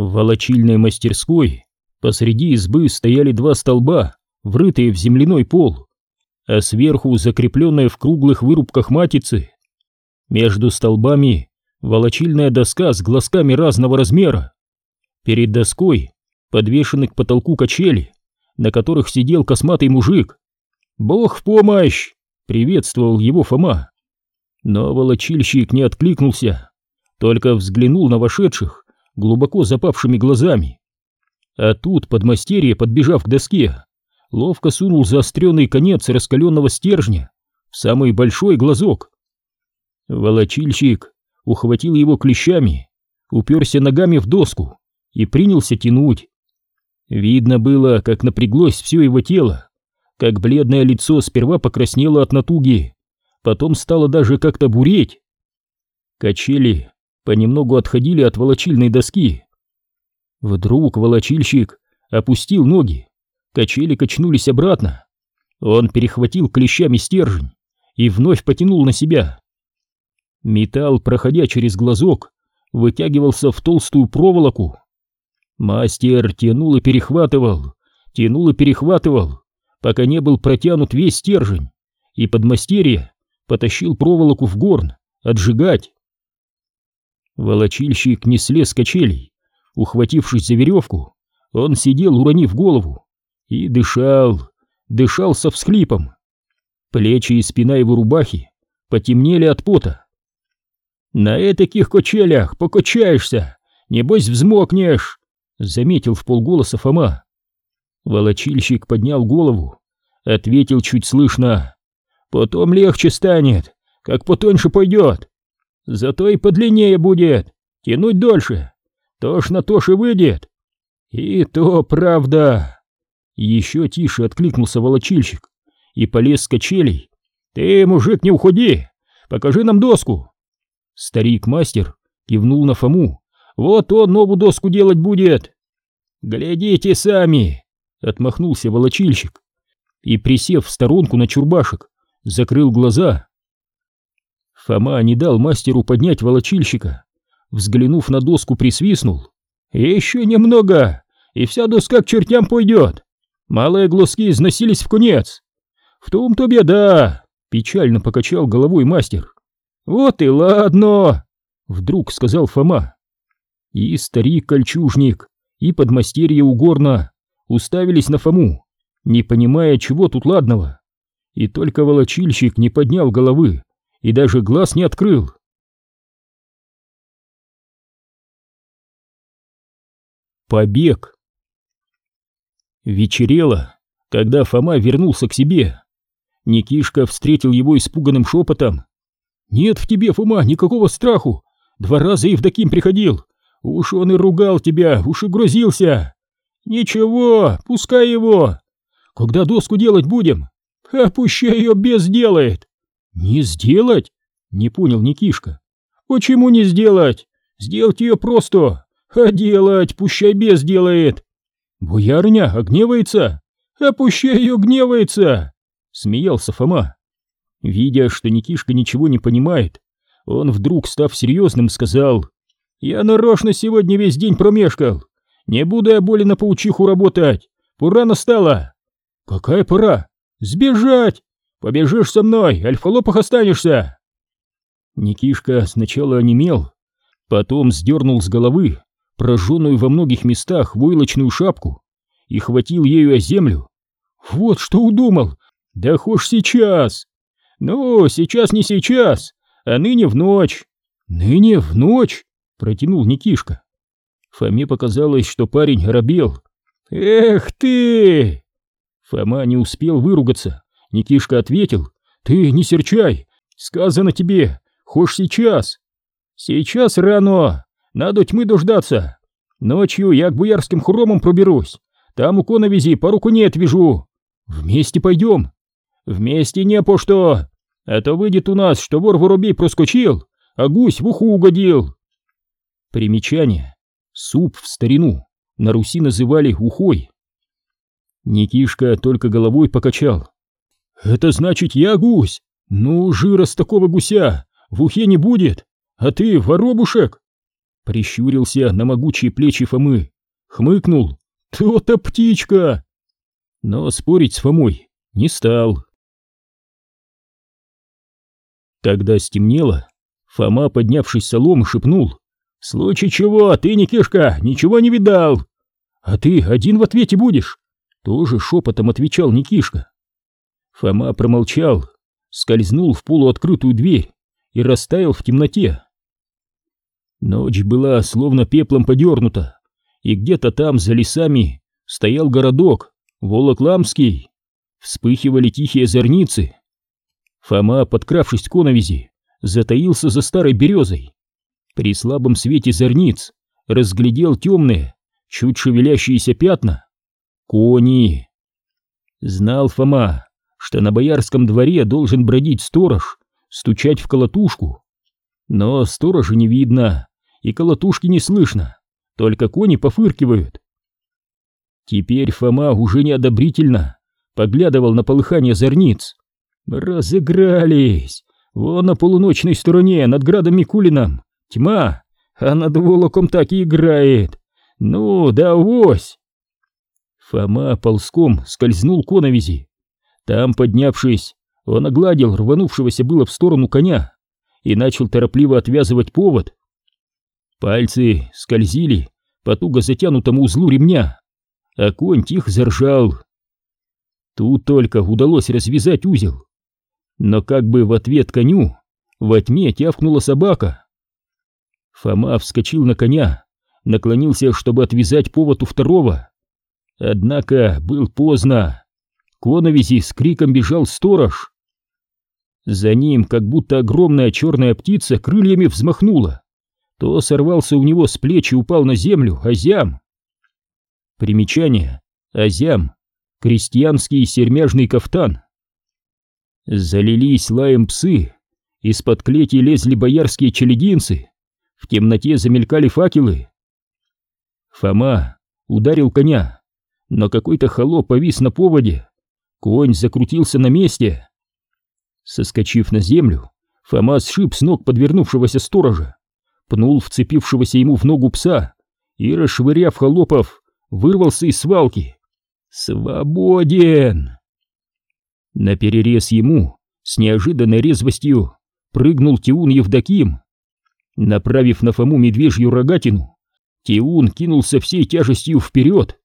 В волочильной мастерской посреди избы стояли два столба, врытые в земляной пол, а сверху закрепленные в круглых вырубках матицы. Между столбами волочильная доска с глазками разного размера. Перед доской подвешены к потолку качели, на которых сидел косматый мужик. «Бог в помощь!» — приветствовал его Фома. Но волочильщик не откликнулся, только взглянул на вошедших глубоко запавшими глазами. А тут подмастерье, подбежав к доске, ловко сунул заостренный конец раскаленного стержня в самый большой глазок. Волочильщик ухватил его клещами, уперся ногами в доску и принялся тянуть. Видно было, как напряглось все его тело, как бледное лицо сперва покраснело от натуги, потом стало даже как-то буреть. Качели понемногу отходили от волочильной доски. Вдруг волочильщик опустил ноги, качели качнулись обратно. Он перехватил клещами стержень и вновь потянул на себя. Металл, проходя через глазок, вытягивался в толстую проволоку. Мастер тянул и перехватывал, тянул и перехватывал, пока не был протянут весь стержень, и подмастерье потащил проволоку в горн отжигать. Волочильщик не слез с качелей. Ухватившись за веревку, он сидел, уронив голову, и дышал, дышал со всхлипом. Плечи и спина его рубахи потемнели от пота. «На этаких качелях покачаешься, небось взмокнешь», — заметил в полголоса Фома. Волочильщик поднял голову, ответил чуть слышно. «Потом легче станет, как потоньше пойдет. Зато и подлиннее будет, тянуть дольше. Тошно тошь и выйдет. И то правда». Еще тише откликнулся волочильщик и полез с качелей. «Ты, мужик, не уходи! Покажи нам доску!» Старик-мастер кивнул на Фому. «Вот он новую доску делать будет!» «Глядите сами!» — отмахнулся волочильщик и, присев в сторонку на чурбашек, закрыл глаза. Фома не дал мастеру поднять волочильщика. Взглянув на доску, присвистнул. «Еще немного, и вся доска к чертям пойдет!» Малые глазки износились в конец. В том-то беда, печально покачал головой мастер. Вот и ладно, вдруг сказал Фома. И старик-кольчужник, и подмастерье угорно уставились на Фому, не понимая, чего тут ладного. И только волочильщик не поднял головы и даже глаз не открыл. Побег. Вечерело, когда Фома вернулся к себе. Никишка встретил его испуганным шепотом. «Нет в тебе, Фома, никакого страху! Два раза Евдоким приходил! Уж он и ругал тебя, уж и грозился! Ничего, пускай его! Когда доску делать будем? А пущай ее без делает!» «Не сделать?» — не понял Никишка. «Почему не сделать? Сделать ее просто, а делать пущай без делает!» «Боярня огневается? А пущай ее гневается!» — смеялся Фома. Видя, что Никишка ничего не понимает, он вдруг, став серьезным, сказал, «Я нарочно сегодня весь день промешкал. Не буду я более на паучиху работать. Пора настала». «Какая пора? Сбежать! Побежишь со мной, альфа-лопах останешься!» Никишка сначала онемел, потом сдернул с головы прожженную во многих местах войлочную шапку и хватил ею о землю. Вот что удумал! Да хошь сейчас! Ну, сейчас не сейчас, а ныне в ночь. Ныне в ночь? Протянул Никишка. Фоме показалось, что парень робел. Эх ты! Фома не успел выругаться. Никишка ответил. Ты не серчай, сказано тебе, хошь сейчас. Сейчас рано, надо тьмы дождаться. Ночью я к буярским хромам проберусь. Там у коновизи по руку не отвяжу. Вместе пойдем. Вместе не по что. А то выйдет у нас, что вор воробей проскочил, а гусь в уху угодил. Примечание. Суп в старину на Руси называли ухой. Никишка только головой покачал. Это значит я гусь. Ну, жира с такого гуся в ухе не будет. А ты воробушек. прищурился на могучие плечи Фомы, хмыкнул. «То-то птичка!» Но спорить с Фомой не стал. Когда стемнело, Фома, поднявшись солом, шепнул. «В случае чего, ты, Никишка, ничего не видал!» «А ты один в ответе будешь?» Тоже шепотом отвечал Никишка. Фома промолчал, скользнул в полуоткрытую дверь и растаял в темноте. Ночь была словно пеплом подернута, и где-то там, за лесами, стоял городок, Волокламский. Вспыхивали тихие зорницы. Фома, подкравшись к коновизи, затаился за старой березой. При слабом свете зорниц разглядел темные, чуть шевелящиеся пятна. Кони! Знал Фома, что на боярском дворе должен бродить сторож, стучать в колотушку. Но сторожа не видно, и колотушки не слышно, только кони пофыркивают. Теперь Фома уже неодобрительно поглядывал на полыхание зорниц. Разыгрались! Вон на полуночной стороне, над градом Микулином, тьма, а над Волоком так и играет. Ну, да вось! Фома ползком скользнул к оновизи. Там, поднявшись, он огладил рванувшегося было в сторону коня и начал торопливо отвязывать повод. Пальцы скользили по туго затянутому узлу ремня, а конь тихо заржал. Тут только удалось развязать узел. Но как бы в ответ коню во тьме тявкнула собака. Фома вскочил на коня, наклонился, чтобы отвязать повод у второго. Однако был поздно. К оновизи с криком бежал сторож. За ним, как будто огромная черная птица, крыльями взмахнула то сорвался у него с плеч и упал на землю Азям. Примечание. Азям. Крестьянский сермяжный кафтан. Залились лаем псы, из-под клети лезли боярские челединцы, в темноте замелькали факелы. Фома ударил коня, но какой-то холоп повис на поводе, конь закрутился на месте. Соскочив на землю, Фома сшиб с ног подвернувшегося сторожа пнул вцепившегося ему в ногу пса и, расшвыряв холопов, вырвался из свалки. «Свободен!» На перерез ему с неожиданной резвостью прыгнул Тиун Евдоким. Направив на Фому медвежью рогатину, Тиун кинулся всей тяжестью вперед.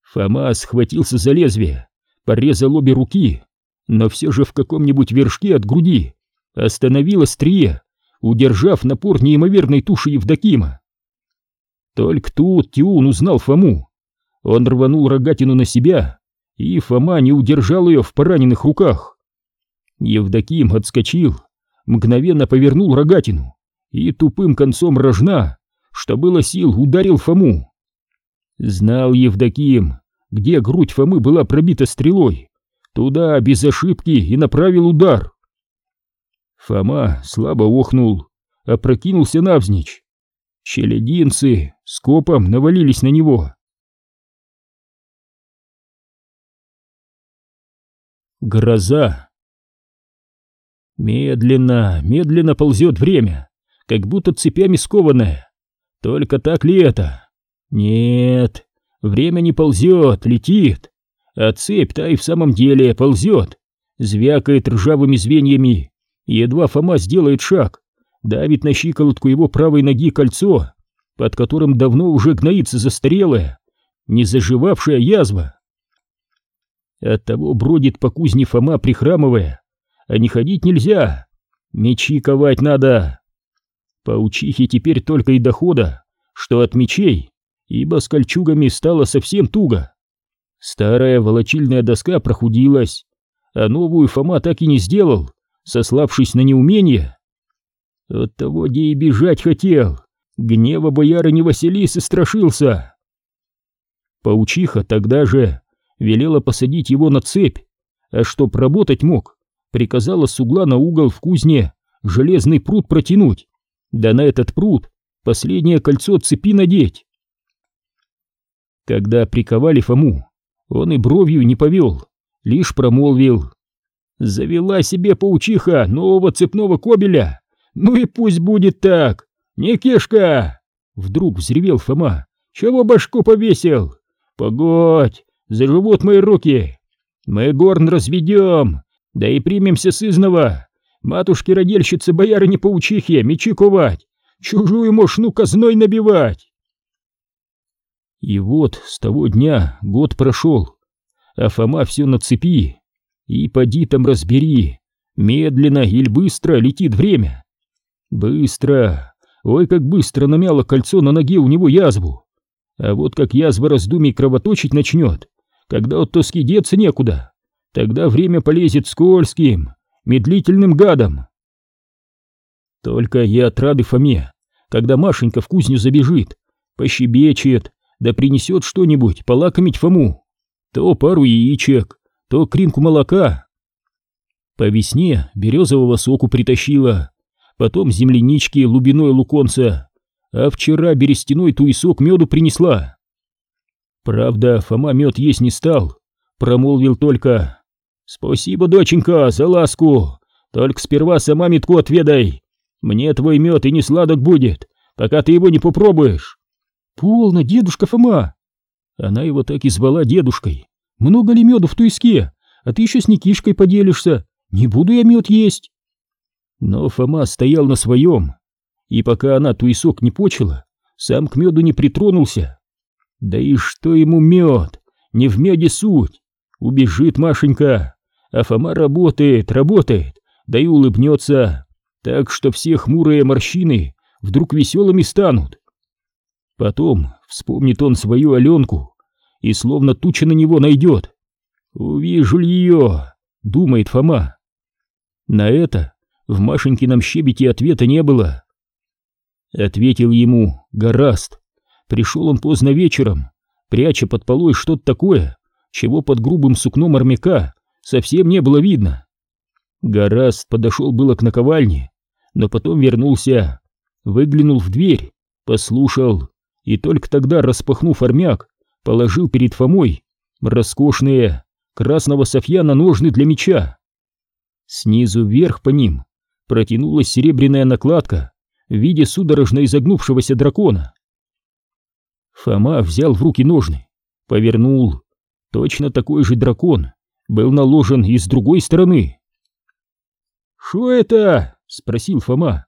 Фома схватился за лезвие, порезал обе руки, но все же в каком-нибудь вершке от груди остановил острие удержав напор неимоверной туши Евдокима. Только тут Тиун узнал Фому. Он рванул рогатину на себя, и Фома не удержал ее в пораненных руках. Евдоким отскочил, мгновенно повернул рогатину и тупым концом рожна, что было сил, ударил Фому. Знал Евдоким, где грудь Фомы была пробита стрелой, туда без ошибки и направил удар. Фома слабо охнул, опрокинулся навзничь. Челядинцы скопом навалились на него. Гроза. Медленно, медленно ползет время, как будто цепями скованное. Только так ли это? Нет, время не ползет, летит, а цепь-то и в самом деле ползет, звякает ржавыми звеньями Едва Фома сделает шаг, давит на щиколотку его правой ноги кольцо, под которым давно уже гноится застарелая, незаживавшая язва. Оттого бродит по кузне Фома, прихрамывая, а не ходить нельзя, мечи ковать надо. Паучихе теперь только и дохода, что от мечей, ибо с кольчугами стало совсем туго. Старая волочильная доска прохудилась, а новую Фома так и не сделал, сославшись на неумение. Оттого где и бежать хотел, гнева боярыни Василисы страшился. Паучиха тогда же велела посадить его на цепь, а чтоб работать мог, приказала с угла на угол в кузне железный пруд протянуть, да на этот пруд последнее кольцо цепи надеть. Когда приковали Фому, он и бровью не повел, лишь промолвил Завела себе паучиха нового цепного кобеля. Ну и пусть будет так. Никишка! Вдруг взревел Фома. «Чего башку повесил? Погодь, заживут мои руки! Мы горн разведем, да и примемся сызного! Матушки-родельщицы, боярыни-паучихи, мечи ковать, чужую мошну казной набивать!» И вот с того дня год прошел, а Фома все на цепи, и поди там разбери, медленно или быстро летит время. Быстро, ой, как быстро намяло кольцо на ноге у него язву. А вот как язва раздумий кровоточить начнет, когда от тоски деться некуда, тогда время полезет скользким, медлительным гадом. Только я отрады Фоме, когда Машенька в кузню забежит, пощебечет, да принесет что-нибудь полакомить Фому. То пару яичек, то кринку молока. По весне березового соку притащила, потом землянички, лубиной луконца, а вчера берестяной туесок меду принесла. Правда, Фома мед есть не стал, промолвил только «Спасибо, доченька, за ласку, только сперва сама метку отведай, мне твой мед и не сладок будет, пока ты его не попробуешь». «Полно, дедушка Фома!» Она его так и звала дедушкой. «Много ли меду в туеске? А ты еще с Никишкой поделишься. Не буду я мед есть!» Но Фома стоял на своем, и пока она туесок не почила, сам к меду не притронулся. Да и что ему мед? Не в меде суть. Убежит Машенька, а Фома работает, работает, да и улыбнется, так что все хмурые морщины вдруг веселыми станут. Потом вспомнит он свою Аленку и словно туча на него найдет. «Увижу ли ее?» — думает Фома. На это в Машенькином щебете ответа не было. Ответил ему Гораст. Пришел он поздно вечером, пряча под полой что-то такое, чего под грубым сукном армяка совсем не было видно. Гораст подошел было к наковальне, но потом вернулся, выглянул в дверь, послушал и только тогда, распахнув армяк, положил перед Фомой роскошные красного софьяна ножны для меча. Снизу вверх по ним протянулась серебряная накладка в виде судорожно изогнувшегося дракона. Фома взял в руки ножны, повернул. Точно такой же дракон был наложен и с другой стороны. «Шо это?» — спросил Фома.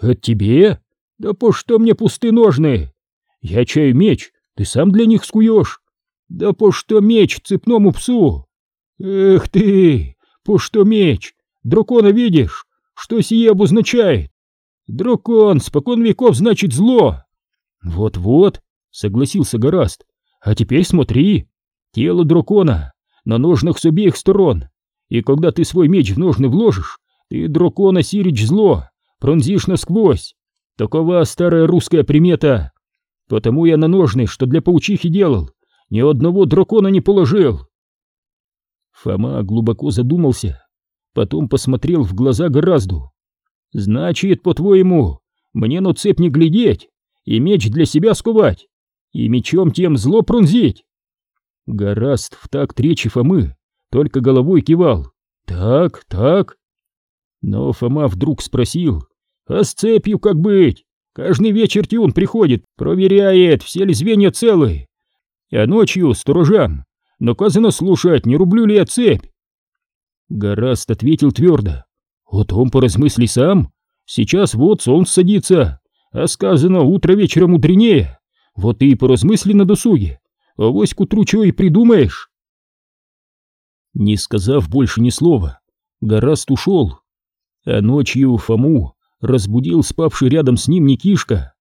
«От тебе? Да по что мне пусты ножны? Я чаю меч, ты сам для них скуешь. Да по что меч цепному псу? Эх ты, по что меч? Дракона видишь? Что сие обозначает? Дракон, спокон веков, значит зло. Вот-вот, согласился Гораст. А теперь смотри, тело дракона на ножнах с обеих сторон. И когда ты свой меч в ножны вложишь, ты дракона сирич зло, пронзишь насквозь. Такова старая русская примета. Потому я на ножны, что для паучихи делал, ни одного дракона не положил. Фома глубоко задумался, потом посмотрел в глаза Горазду. Значит, по-твоему, мне на цепь не глядеть и меч для себя сковать, и мечом тем зло пронзить? Гораст в такт речи Фомы только головой кивал. Так, так. Но Фома вдруг спросил, а с цепью как быть? Каждый вечер Тюн приходит, проверяет, все ли звенья целы. А ночью сторожам наказано слушать, не рублю ли я цепь. Гораст ответил твердо. «О том поразмысли сам. Сейчас вот солнце садится, а сказано утро вечера мудренее. Вот и поразмысли на досуге. А вось к утру чего и придумаешь». Не сказав больше ни слова, Гораст ушел, а ночью Фому разбудил спавший рядом с ним Никишка.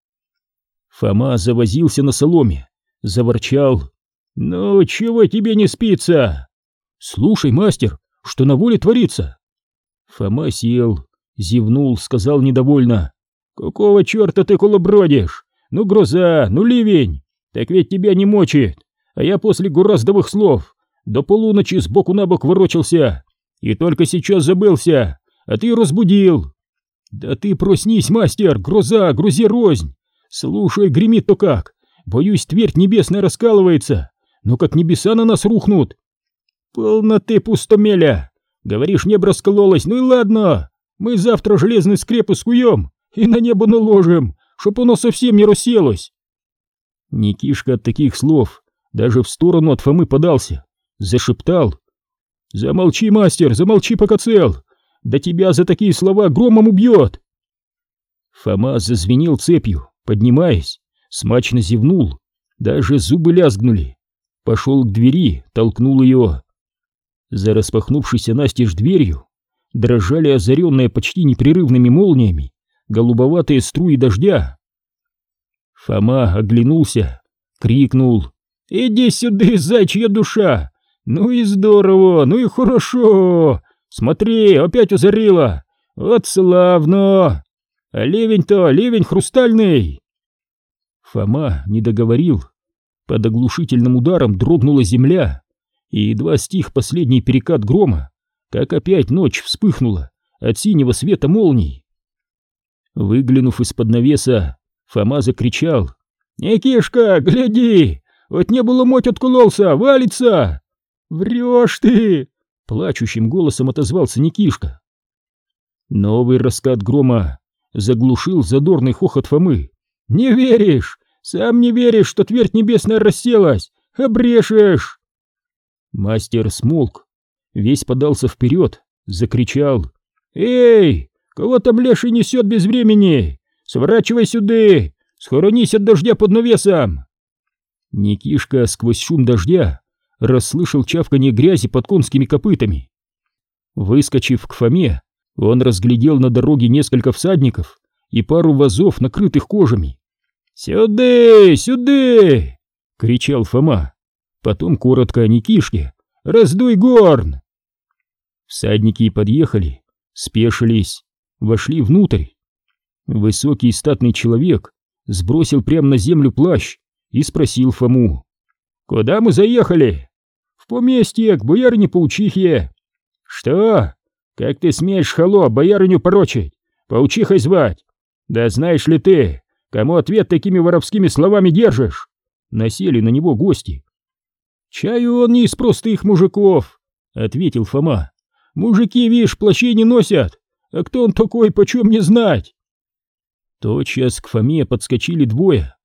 Фома завозился на соломе, заворчал. «Ну, чего тебе не спится?» «Слушай, мастер, что на воле творится?» Фома сел, зевнул, сказал недовольно. «Какого черта ты колобродишь? Ну гроза, ну ливень! Так ведь тебя не мочит, а я после гураздовых слов до полуночи сбоку на бок ворочался и только сейчас забылся, а ты разбудил. Да ты проснись, мастер, гроза, грузи рознь! Слушай, гремит-то как! Боюсь, твердь небесная раскалывается, но как небеса на нас рухнут! Полно ты, пустомеля! Говоришь, небо раскололось, ну и ладно! Мы завтра железный скреп искуем и на небо наложим, чтоб оно совсем не расселось. Никишка от таких слов даже в сторону от Фомы подался, зашептал. «Замолчи, мастер, замолчи, пока цел! Да тебя за такие слова громом убьет!» Фома зазвенел цепью, поднимаясь, смачно зевнул, даже зубы лязгнули. Пошел к двери, толкнул ее. За распахнувшейся настежь дверью дрожали озаренные почти непрерывными молниями голубоватые струи дождя. Фома оглянулся, крикнул «Иди сюда, зайчья душа! Ну и здорово, ну и хорошо! Смотри, опять озарило! Вот славно! А ливень-то, ливень хрустальный!» Фома не договорил. Под оглушительным ударом дрогнула земля, и едва стих последний перекат грома, как опять ночь вспыхнула от синего света молний. Выглянув из-под навеса, Фома закричал. «Никишка, гляди! Вот не было моть откололся, валится!» «Врешь ты!» — плачущим голосом отозвался Никишка. Новый раскат грома заглушил задорный хохот Фомы. «Не веришь! Сам не веришь, что твердь небесная расселась! Обрешешь!» Мастер смолк, весь подался вперед, закричал. «Эй, кого там леший несет без времени? Сворачивай сюда! Схоронись от дождя под навесом!» Никишка сквозь шум дождя расслышал чавканье грязи под конскими копытами. Выскочив к Фоме, он разглядел на дороге несколько всадников и пару вазов, накрытых кожами. «Сюда, сюда!» — кричал Фома. Потом коротко о Никишке. «Раздуй горн!» Всадники подъехали, спешились, вошли внутрь. Высокий статный человек сбросил прямо на землю плащ и спросил Фому. «Куда мы заехали?» «В поместье, к боярине-паучихе». «Что? Как ты смеешь, хало, боярыню порочить? Паучихой звать? Да знаешь ли ты, кому ответ такими воровскими словами держишь?» Насели на него гости. «Чаю он не из простых мужиков», — ответил Фома. «Мужики, видишь, плащей не носят, а кто он такой, почем не знать?» Тотчас к Фоме подскочили двое,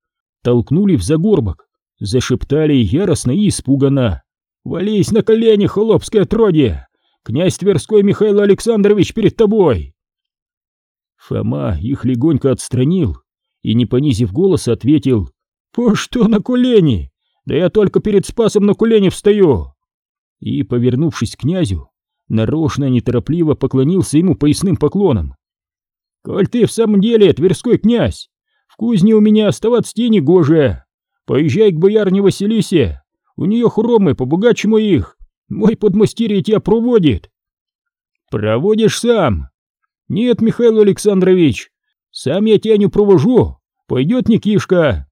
толкнули в загорбок, зашептали яростно и испуганно. «Вались на колени, холопское отродье! Князь Тверской Михаил Александрович перед тобой!» Фома их легонько отстранил и, не понизив голоса, ответил «По что на колени? Да я только перед Спасом на колени встаю!» И, повернувшись к князю, нарочно неторопливо поклонился ему поясным поклоном. «Коль ты в самом деле Тверской князь, кузне у меня оставаться тени гоже. Поезжай к боярне Василисе, у нее хромы побогаче моих, мой подмастерье тебя проводит. Проводишь сам? Нет, Михаил Александрович, сам я тебя не провожу, пойдет Никишка.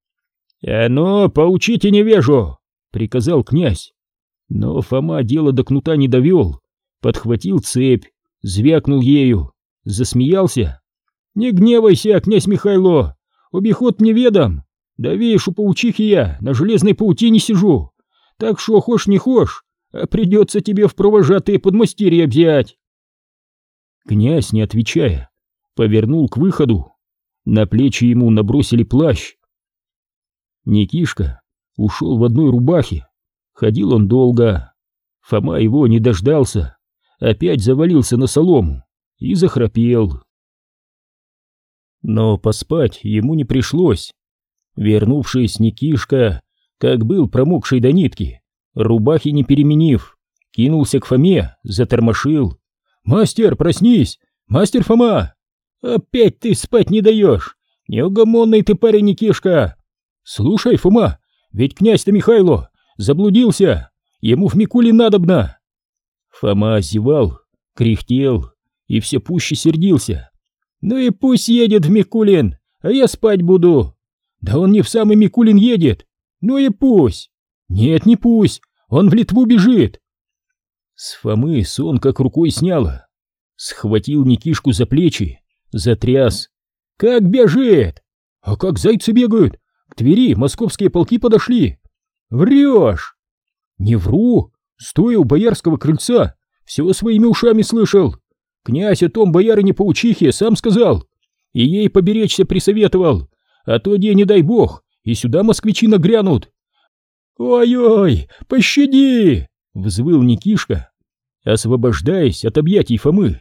А ну, поучите невежу, приказал князь. Но Фома дело до кнута не довел, подхватил цепь, звякнул ею, засмеялся. «Не гневайся, князь Михайло, обиход мне ведом. Да видишь, у паучихи я на железной паутине сижу. Так что, хошь не хошь, а придется тебе в провожатые подмастерья взять. Князь, не отвечая, повернул к выходу. На плечи ему набросили плащ. Никишка ушел в одной рубахе. Ходил он долго. Фома его не дождался. Опять завалился на солому и захрапел. Но поспать ему не пришлось. Вернувшись, Никишка, как был промокший до нитки, рубахи не переменив, кинулся к Фоме, затормошил. «Мастер, проснись! Мастер Фома! Опять ты спать не даешь! Неугомонный ты парень, Никишка! Слушай, Фома, ведь князь-то Михайло заблудился, ему в Микуле надобно!» Фома зевал, кряхтел и все пуще сердился. Ну и пусть едет в Микулин, а я спать буду. Да он не в самый Микулин едет. Ну и пусть. Нет, не пусть, он в Литву бежит. С Фомы сон как рукой сняло. Схватил Никишку за плечи, затряс. Как бежит? А как зайцы бегают? К Твери московские полки подошли. Врешь. Не вру. Стоя у боярского крыльца, все своими ушами слышал. Князь о том боярине-паучихе сам сказал, и ей поберечься присоветовал, а то, где, не дай бог, и сюда москвичи нагрянут. «Ой-ой, пощади!» — взвыл Никишка, освобождаясь от объятий Фомы.